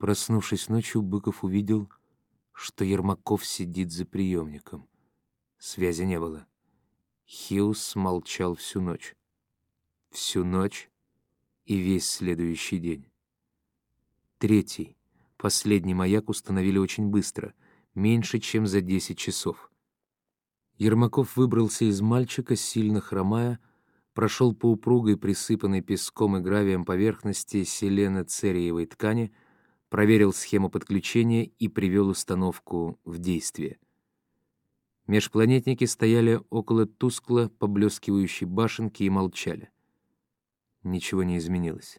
Проснувшись ночью, Быков увидел, что Ермаков сидит за приемником. Связи не было. Хиус молчал всю ночь. Всю ночь и весь следующий день. Третий, последний маяк установили очень быстро, меньше, чем за 10 часов. Ермаков выбрался из мальчика, сильно хромая, прошел по упругой, присыпанной песком и гравием поверхности селено-цериевой ткани, проверил схему подключения и привел установку в действие. Межпланетники стояли около тускло поблескивающей башенки и молчали. Ничего не изменилось.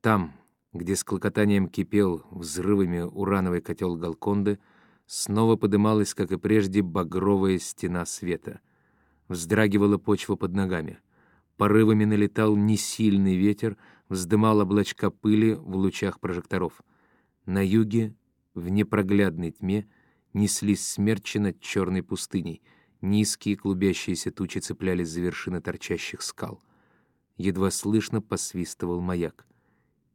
Там, где с клокотанием кипел взрывами урановый котел Галконды, снова подымалась, как и прежде, багровая стена света. Вздрагивала почва под ногами. Порывами налетал несильный ветер, вздымал облачка пыли в лучах прожекторов. На юге, в непроглядной тьме, неслись смерчи над черной пустыней. Низкие клубящиеся тучи цеплялись за вершины торчащих скал. Едва слышно посвистывал маяк.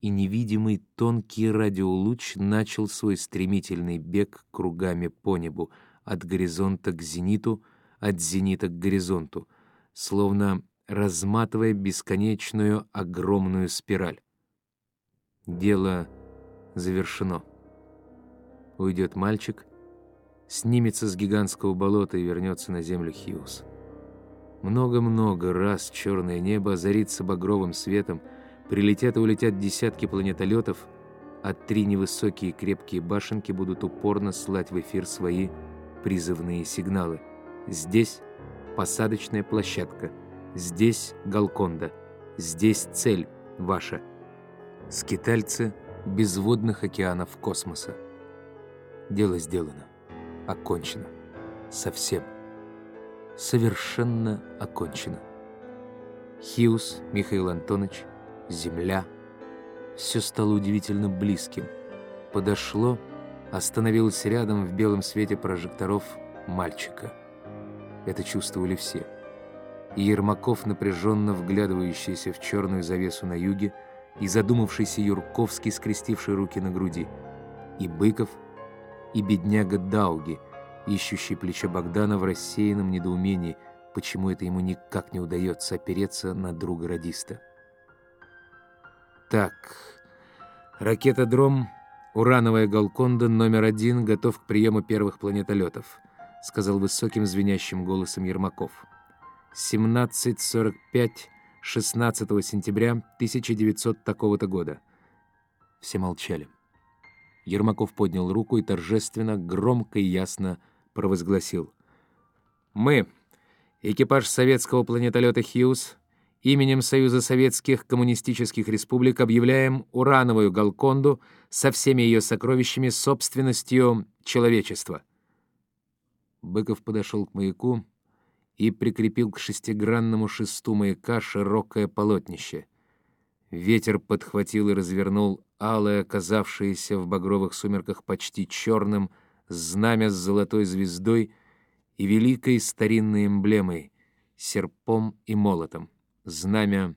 И невидимый тонкий радиолуч начал свой стремительный бег кругами по небу, от горизонта к зениту — от зенита к горизонту, словно разматывая бесконечную огромную спираль. Дело завершено. Уйдет мальчик, снимется с гигантского болота и вернется на землю Хиус. Много-много раз черное небо озарится багровым светом, прилетят и улетят десятки планетолетов, а три невысокие крепкие башенки будут упорно слать в эфир свои призывные сигналы — Здесь посадочная площадка. Здесь Галконда. Здесь цель ваша. Скитальцы безводных океанов космоса. Дело сделано. Окончено. Совсем. Совершенно окончено. Хиус, Михаил Антонович, Земля. Все стало удивительно близким. Подошло, остановилось рядом в белом свете прожекторов мальчика. Это чувствовали все. И Ермаков, напряженно вглядывающийся в черную завесу на юге, и задумавшийся Юрковский, скрестивший руки на груди, и Быков, и бедняга Дауги, ищущий плечо Богдана в рассеянном недоумении, почему это ему никак не удается опереться на друга радиста. Так, ракета-дром, урановая Галконда номер один готов к приему первых планетолетов — сказал высоким звенящим голосом Ермаков. 17.45, 16 сентября 1900 такого-то года. Все молчали. Ермаков поднял руку и торжественно, громко и ясно провозгласил. «Мы, экипаж советского планетолета «Хьюз», именем Союза Советских Коммунистических Республик объявляем урановую Галконду со всеми ее сокровищами собственностью человечества». Быков подошел к маяку и прикрепил к шестигранному шесту маяка широкое полотнище. Ветер подхватил и развернул алое, оказавшееся в багровых сумерках почти черным, знамя с золотой звездой и великой старинной эмблемой — серпом и молотом, знамя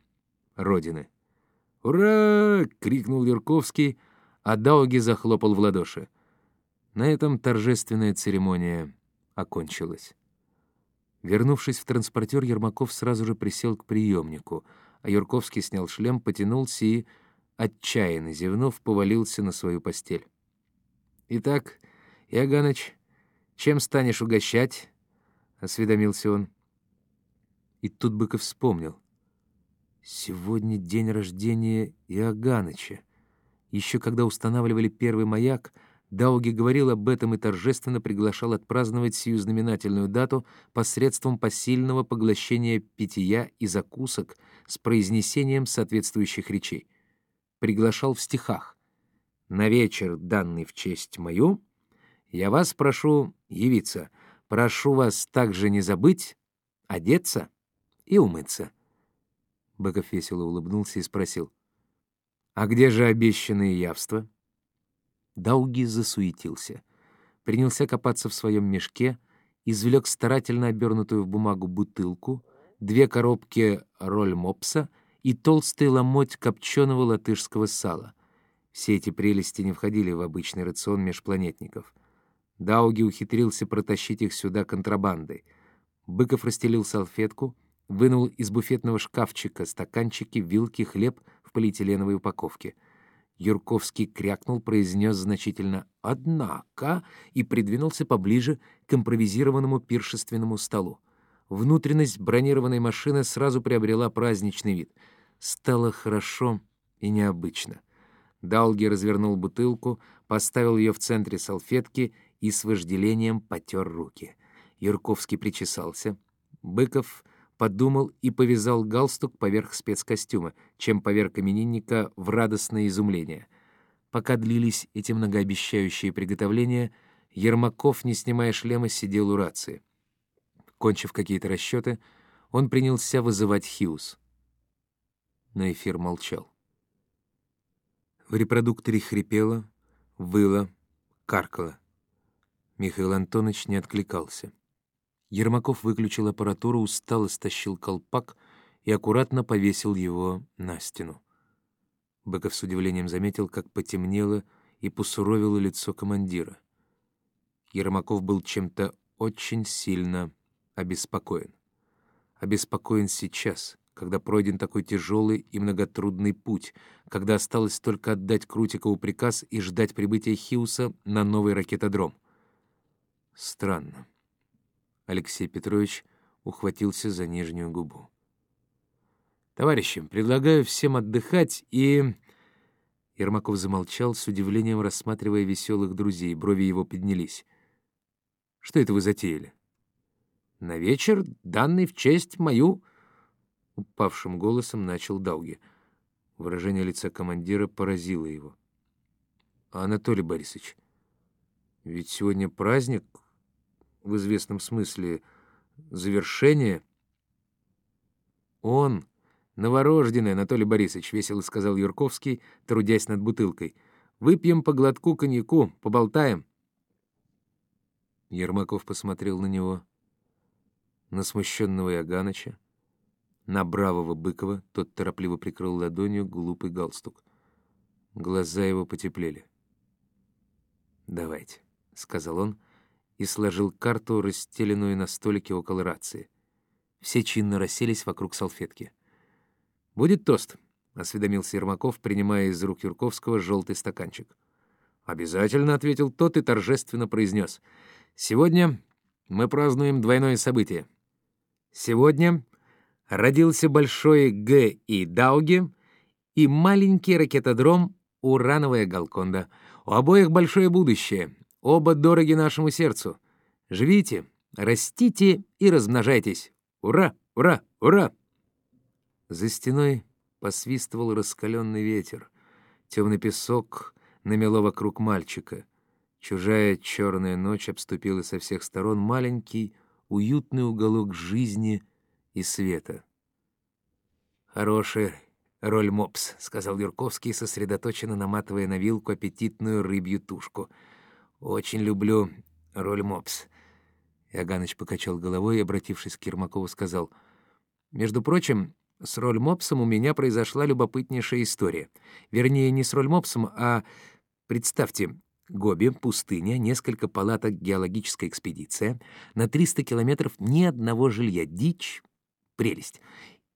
Родины. «Ура!» — крикнул Юрковский, а Дауги захлопал в ладоши. На этом торжественная церемония окончилась. Вернувшись в транспортер, Ермаков сразу же присел к приемнику, а Юрковский снял шлем, потянулся и, отчаянно зевнув, повалился на свою постель. «Итак, Иоганныч, чем станешь угощать?» — осведомился он. И тут Быков вспомнил. «Сегодня день рождения Иоганыча. Еще когда устанавливали первый маяк — Дауги говорил об этом и торжественно приглашал отпраздновать сию знаменательную дату посредством посильного поглощения питья и закусок с произнесением соответствующих речей. Приглашал в стихах. «На вечер, данный в честь мою, я вас прошу явиться. Прошу вас также не забыть одеться и умыться». Быков весело улыбнулся и спросил. «А где же обещанные явства?» Дауги засуетился. Принялся копаться в своем мешке, извлек старательно обернутую в бумагу бутылку, две коробки роль-мопса и толстый ломоть копченого латышского сала. Все эти прелести не входили в обычный рацион межпланетников. Дауги ухитрился протащить их сюда контрабандой. Быков расстелил салфетку, вынул из буфетного шкафчика стаканчики, вилки, хлеб в полиэтиленовой упаковке. Юрковский крякнул, произнес значительно «Однако» и придвинулся поближе к импровизированному пиршественному столу. Внутренность бронированной машины сразу приобрела праздничный вид. Стало хорошо и необычно. Далги развернул бутылку, поставил ее в центре салфетки и с вожделением потер руки. Юрковский причесался. Быков подумал и повязал галстук поверх спецкостюма, чем поверх именинника в радостное изумление. Пока длились эти многообещающие приготовления, Ермаков, не снимая шлема, сидел у рации. Кончив какие-то расчеты, он принялся вызывать Хьюз. Но эфир молчал. В репродукторе хрипело, выло, каркало. Михаил Антонович не откликался. Ермаков выключил аппаратуру, устало стащил колпак и аккуратно повесил его на стену. Быков с удивлением заметил, как потемнело и посуровило лицо командира. Ермаков был чем-то очень сильно обеспокоен. Обеспокоен сейчас, когда пройден такой тяжелый и многотрудный путь, когда осталось только отдать Крутикову приказ и ждать прибытия Хиуса на новый ракетодром. Странно. Алексей Петрович ухватился за нижнюю губу. «Товарищи, предлагаю всем отдыхать и...» Ермаков замолчал, с удивлением рассматривая веселых друзей. Брови его поднялись. «Что это вы затеяли?» «На вечер, данный в честь мою...» Упавшим голосом начал Дауги. Выражение лица командира поразило его. «Анатолий Борисович, ведь сегодня праздник, в известном смысле завершение. Он, новорожденный Анатолий Борисович, весело сказал Юрковский, трудясь над бутылкой. Выпьем по глотку коньяку, поболтаем. Ермаков посмотрел на него, на смущенного Яганыча, на бравого Быкова, тот торопливо прикрыл ладонью глупый галстук. Глаза его потеплели. «Давайте», — сказал он, и сложил карту, расстеленную на столике около рации. Все чинно расселись вокруг салфетки. «Будет тост», — осведомился Ермаков, принимая из рук Юрковского желтый стаканчик. «Обязательно», — ответил тот и торжественно произнес. «Сегодня мы празднуем двойное событие. Сегодня родился большой Г. и Дауги и маленький ракетодром «Урановая Галконда». У обоих большое будущее, Оба дороги нашему сердцу. Живите, растите и размножайтесь. Ура, ура, ура!» За стеной посвистывал раскаленный ветер. Темный песок намело вокруг мальчика. Чужая черная ночь обступила со всех сторон маленький, уютный уголок жизни и света. «Хорошая роль мопс», — сказал Юрковский, сосредоточенно наматывая на вилку аппетитную рыбью тушку — очень люблю роль мопс». Яганыч покачал головой и, обратившись к Ермакову, сказал, «Между прочим, с роль мопсом у меня произошла любопытнейшая история. Вернее, не с роль мопсом, а, представьте, Гоби, пустыня, несколько палаток, геологическая экспедиция, на 300 километров ни одного жилья, дичь, прелесть.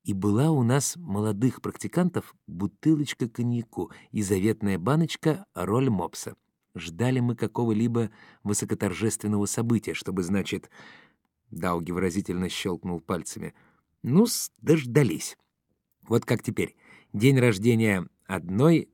И была у нас молодых практикантов бутылочка коньяку и заветная баночка роль мопса. Ждали мы какого-либо высокоторжественного события, чтобы, значит... Дауги выразительно щелкнул пальцами. ну дождались. Вот как теперь. День рождения одной...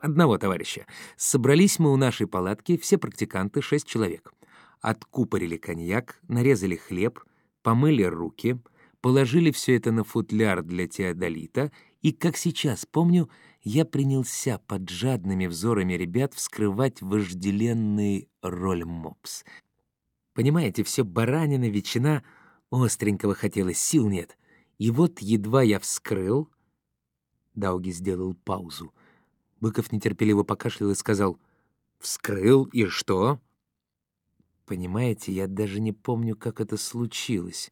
одного товарища. Собрались мы у нашей палатки, все практиканты, шесть человек. Откупорили коньяк, нарезали хлеб, помыли руки, положили все это на футляр для теодолита и, как сейчас помню, я принялся под жадными взорами ребят вскрывать вожделенный роль мопс. Понимаете, все баранина, ветчина, остренького хотелось, сил нет. И вот едва я вскрыл... Дауги сделал паузу. Быков нетерпеливо покашлял и сказал, «Вскрыл, и что?» Понимаете, я даже не помню, как это случилось.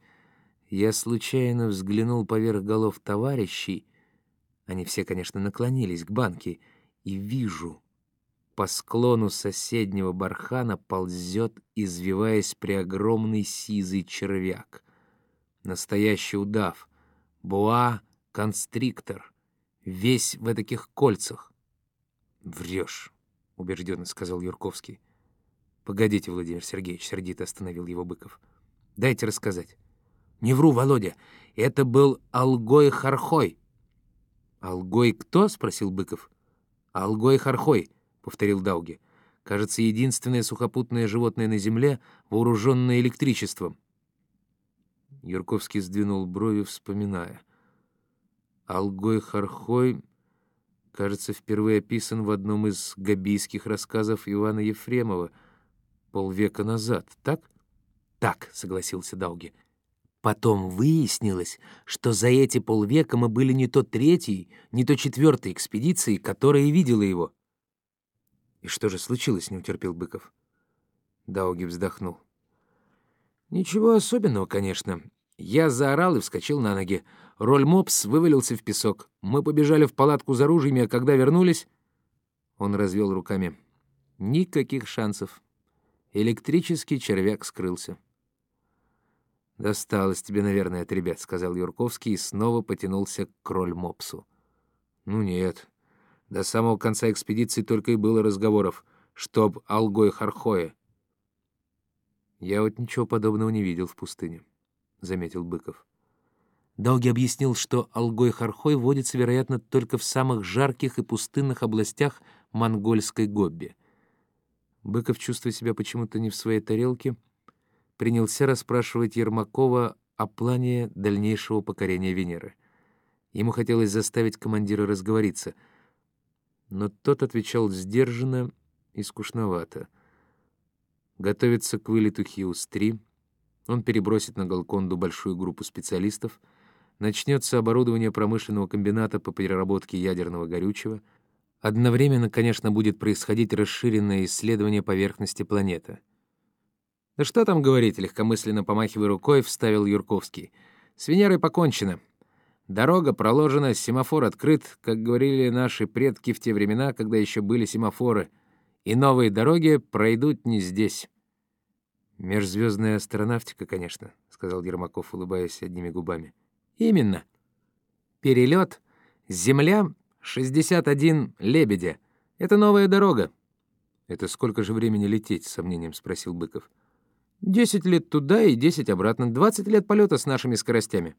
Я случайно взглянул поверх голов товарищей, они все, конечно, наклонились к банке, и вижу, по склону соседнего бархана ползет, извиваясь преогромный сизый червяк. Настоящий удав, буа-констриктор, весь в таких кольцах. «Врешь», — убежденно сказал Юрковский. «Погодите, Владимир Сергеевич», — сердито остановил его Быков. «Дайте рассказать». «Не вру, Володя, это был Алгой Хархой». «Алгой кто?» — спросил Быков. «Алгой Хархой», — повторил Дауги. «Кажется, единственное сухопутное животное на Земле, вооруженное электричеством». Юрковский сдвинул брови, вспоминая. Алгой Хархой, кажется, впервые описан в одном из габийских рассказов Ивана Ефремова полвека назад, так? «Так», — согласился Дауги. Потом выяснилось, что за эти полвека мы были не то третьей, не то четвертой экспедицией, которая видела его. «И что же случилось?» — не утерпел Быков. Дауги вздохнул. «Ничего особенного, конечно. Я заорал и вскочил на ноги. Роль мопс вывалился в песок. Мы побежали в палатку за ружьями, а когда вернулись...» Он развел руками. «Никаких шансов. Электрический червяк скрылся». «Досталось тебе, наверное, от ребят», — сказал Юрковский и снова потянулся к кроль-мопсу. «Ну нет. До самого конца экспедиции только и было разговоров, чтоб Алгой Хархое». «Я вот ничего подобного не видел в пустыне», — заметил Быков. Долги объяснил, что Алгой Хархой водится, вероятно, только в самых жарких и пустынных областях монгольской Гобби. Быков, чувствуя себя почему-то не в своей тарелке, — принялся расспрашивать Ермакова о плане дальнейшего покорения Венеры. Ему хотелось заставить командира разговориться, но тот отвечал сдержанно и скучновато. Готовится к вылету Хиус-3, он перебросит на Галконду большую группу специалистов, начнется оборудование промышленного комбината по переработке ядерного горючего, одновременно, конечно, будет происходить расширенное исследование поверхности планеты — «Да что там говорить», — легкомысленно помахивая рукой, вставил Юрковский. «С Венерой покончено. Дорога проложена, семафор открыт, как говорили наши предки в те времена, когда еще были семафоры. И новые дороги пройдут не здесь». «Межзвездная астронавтика, конечно», — сказал Ермаков, улыбаясь одними губами. «Именно. Перелет. Земля. 61 лебедя. Это новая дорога». «Это сколько же времени лететь?» — с сомнением спросил Быков. Десять лет туда и десять обратно. Двадцать лет полета с нашими скоростями».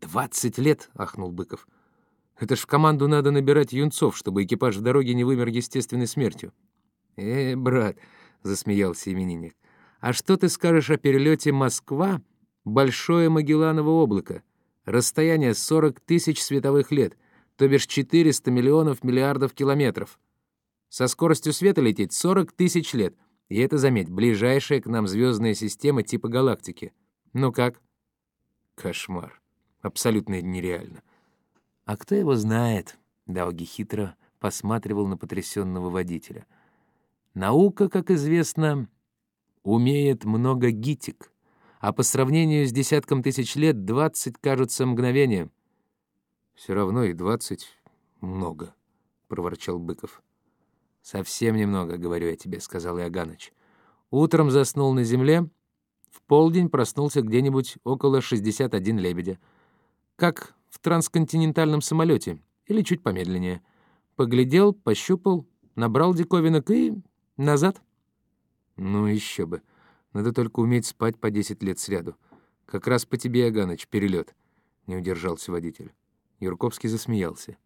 «Двадцать лет!» — ахнул Быков. «Это ж в команду надо набирать юнцов, чтобы экипаж в дороге не вымер естественной смертью». «Э, брат», — засмеялся именинник, «а что ты скажешь о перелете Москва, Большое Магелланово облако? Расстояние 40 тысяч световых лет, то бишь 400 миллионов миллиардов километров. Со скоростью света лететь 40 тысяч лет. И это, заметь, ближайшая к нам звездная система типа галактики. Ну как? Кошмар. Абсолютно нереально. А кто его знает? Дауги хитро посматривал на потрясенного водителя. Наука, как известно, умеет много гитик, а по сравнению с десятком тысяч лет двадцать кажутся мгновением. Все равно и двадцать много, проворчал Быков. «Совсем немного, говорю я тебе», — сказал Иоганныч. «Утром заснул на земле, в полдень проснулся где-нибудь около 61 лебедя. Как в трансконтинентальном самолете, или чуть помедленнее. Поглядел, пощупал, набрал диковинок и назад». «Ну еще бы. Надо только уметь спать по 10 лет сряду. Как раз по тебе, Иоганныч, перелет», — не удержался водитель. Юрковский засмеялся.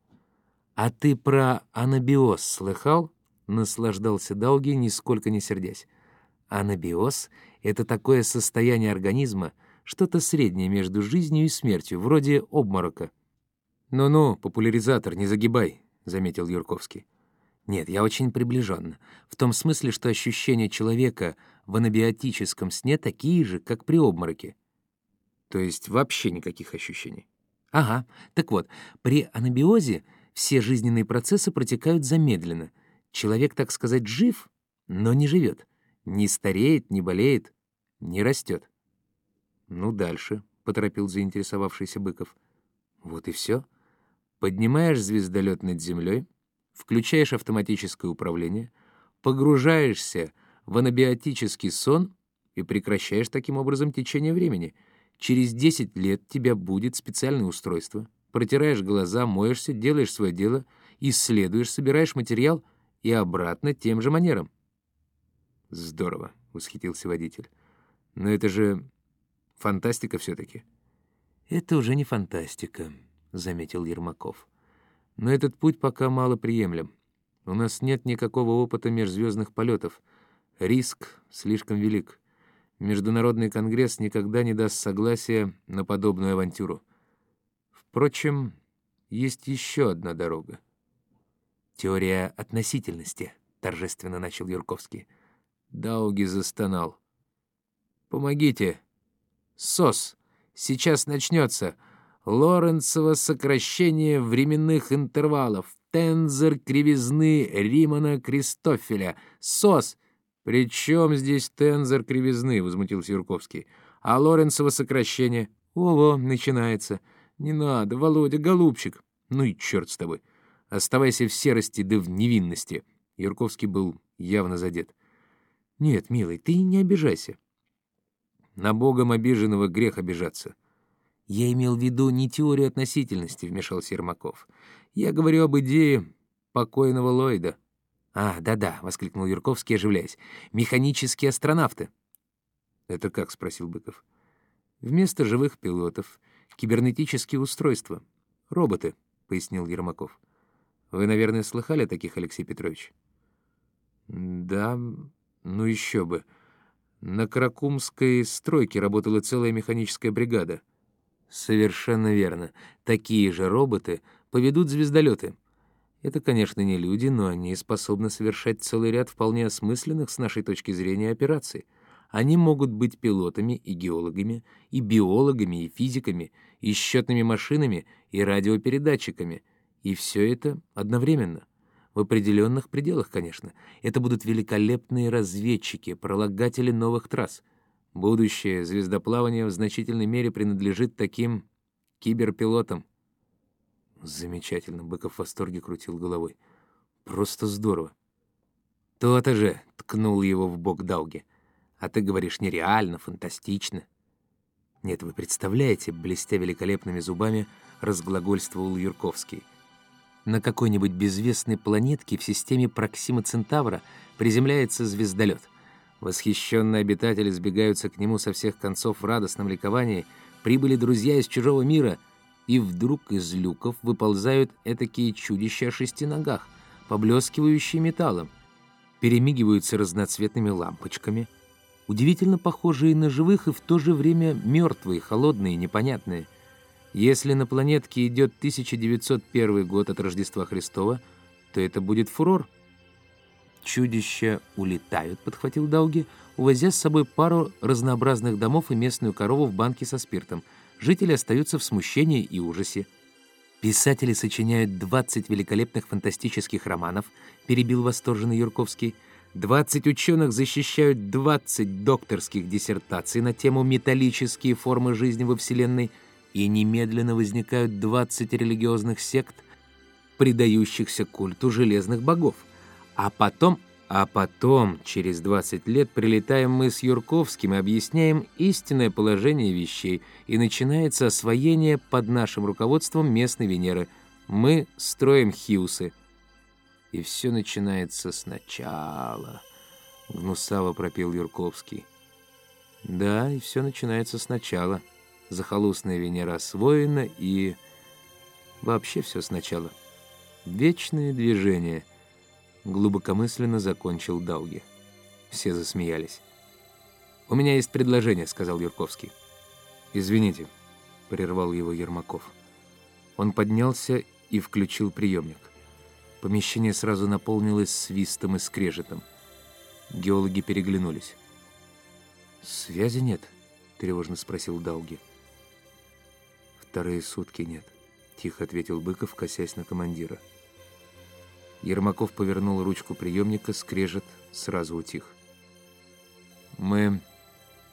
«А ты про анабиоз слыхал?» Наслаждался Дауги, нисколько не сердясь. Анабиоз — это такое состояние организма, что-то среднее между жизнью и смертью, вроде обморока. «Ну-ну, популяризатор, не загибай», — заметил Юрковский. «Нет, я очень приближенно. В том смысле, что ощущения человека в анабиотическом сне такие же, как при обмороке». «То есть вообще никаких ощущений?» «Ага. Так вот, при анабиозе все жизненные процессы протекают замедленно — Человек, так сказать, жив, но не живет. Не стареет, не болеет, не растет. «Ну, дальше», — поторопил заинтересовавшийся Быков. «Вот и все. Поднимаешь звездолет над землей, включаешь автоматическое управление, погружаешься в анабиотический сон и прекращаешь таким образом течение времени. Через 10 лет тебя будет специальное устройство. Протираешь глаза, моешься, делаешь свое дело, исследуешь, собираешь материал и обратно тем же манером. «Здорово», — восхитился водитель. «Но это же фантастика все-таки». «Это уже не фантастика», — заметил Ермаков. «Но этот путь пока мало приемлем. У нас нет никакого опыта межзвездных полетов. Риск слишком велик. Международный конгресс никогда не даст согласия на подобную авантюру. Впрочем, есть еще одна дорога. «Теория относительности», — торжественно начал Юрковский. Дауги застонал. «Помогите! СОС! Сейчас начнется! Лоренцево сокращение временных интервалов! Тензор кривизны Римана Кристофеля! СОС! «При чем здесь тензор кривизны?» — возмутился Юрковский. «А Лоренцево сокращение?» «Ого, начинается!» «Не надо, Володя, голубчик!» «Ну и черт с тобой!» «Оставайся в серости да в невинности!» Юрковский был явно задет. «Нет, милый, ты не обижайся». «На Богом обиженного грех обижаться». «Я имел в виду не теорию относительности», — вмешался Ермаков. «Я говорю об идее покойного Ллойда». «А, да-да», — воскликнул Юрковский, оживляясь. «Механические астронавты». «Это как?» — спросил Быков. «Вместо живых пилотов кибернетические устройства. Роботы», — пояснил Ермаков. «Вы, наверное, слыхали о таких, Алексей Петрович?» «Да, ну еще бы. На Каракумской стройке работала целая механическая бригада». «Совершенно верно. Такие же роботы поведут звездолеты. Это, конечно, не люди, но они способны совершать целый ряд вполне осмысленных с нашей точки зрения операций. Они могут быть пилотами и геологами, и биологами, и физиками, и счетными машинами, и радиопередатчиками. И все это одновременно. В определенных пределах, конечно. Это будут великолепные разведчики, пролагатели новых трасс. Будущее звездоплавания в значительной мере принадлежит таким киберпилотам. Замечательно, Быков в восторге крутил головой. Просто здорово. То-то же, ткнул его в бок Дауги. А ты говоришь нереально, фантастично. Нет, вы представляете, блестя великолепными зубами, разглагольствовал Юрковский. На какой-нибудь безвестной планетке в системе Проксима Центавра приземляется звездолет. Восхищенные обитатели сбегаются к нему со всех концов в радостном ликовании. Прибыли друзья из чужого мира — и вдруг из люков выползают этакие чудища о шести ногах, поблескивающие металлом, перемигиваются разноцветными лампочками, удивительно похожие на живых и в то же время мертвые, холодные, непонятные. Если на планетке идет 1901 год от Рождества Христова, то это будет фурор. «Чудища улетают», — подхватил Дауги, увозя с собой пару разнообразных домов и местную корову в банке со спиртом — жители остаются в смущении и ужасе. Писатели сочиняют 20 великолепных фантастических романов, перебил восторженный Юрковский. 20 ученых защищают 20 докторских диссертаций на тему «Металлические формы жизни во Вселенной», и немедленно возникают 20 религиозных сект, предающихся культу железных богов. А потом а потом, через 20 лет, прилетаем мы с Юрковским и объясняем истинное положение вещей, и начинается освоение под нашим руководством местной Венеры. Мы строим Хьюсы. И все начинается сначала, — гнусаво пропел Юрковский. Да, и все начинается сначала. Захолустная Венера освоена, и вообще все сначала. Вечное движение — глубокомысленно закончил Дауги. Все засмеялись. «У меня есть предложение», — сказал Юрковский. «Извините», — прервал его Ермаков. Он поднялся и включил приемник. Помещение сразу наполнилось свистом и скрежетом. Геологи переглянулись. «Связи нет?» — тревожно спросил Дауги. «Вторые сутки нет», — тихо ответил Быков, косясь на командира. Ермаков повернул ручку приемника, скрежет, сразу утих. «Мы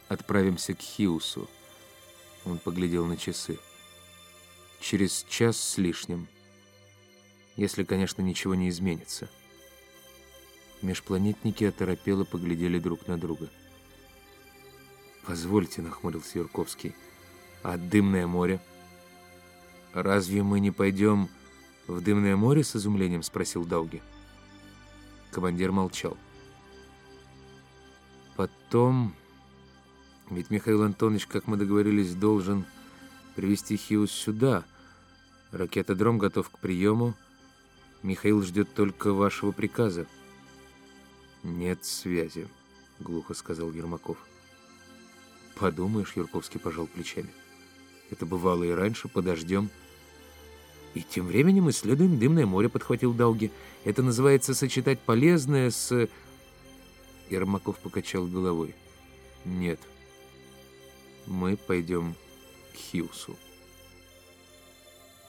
отправимся к Хиусу», — он поглядел на часы. «Через час с лишним. Если, конечно, ничего не изменится. Межпланетники оторопело поглядели друг на друга. «Позвольте», — нахмурился Юрковский, — «а дымное море?» «Разве мы не пойдем в дымное море?» — с изумлением спросил Дауги. Командир молчал. Потом... Ведь Михаил Антонович, как мы договорились, должен привести Хиус сюда. Ракетодром готов к приему. Михаил ждет только вашего приказа. «Нет связи», — глухо сказал Ермаков. «Подумаешь», — Юрковский пожал плечами. «Это бывало и раньше, подождем». «И тем временем исследуем дымное море», — подхватил Дауги. «Это называется сочетать полезное с...» Ермаков покачал головой. «Нет, мы пойдем к Хьюсу».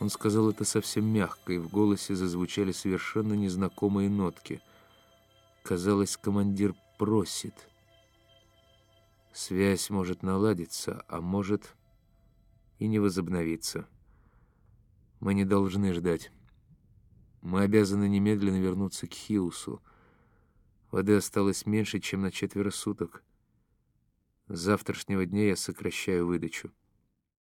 Он сказал это совсем мягко, и в голосе зазвучали совершенно незнакомые нотки — Казалось, командир просит. Связь может наладиться, а может и не возобновиться. Мы не должны ждать. Мы обязаны немедленно вернуться к Хиусу. Воды осталось меньше, чем на четверо суток. С завтрашнего дня я сокращаю выдачу.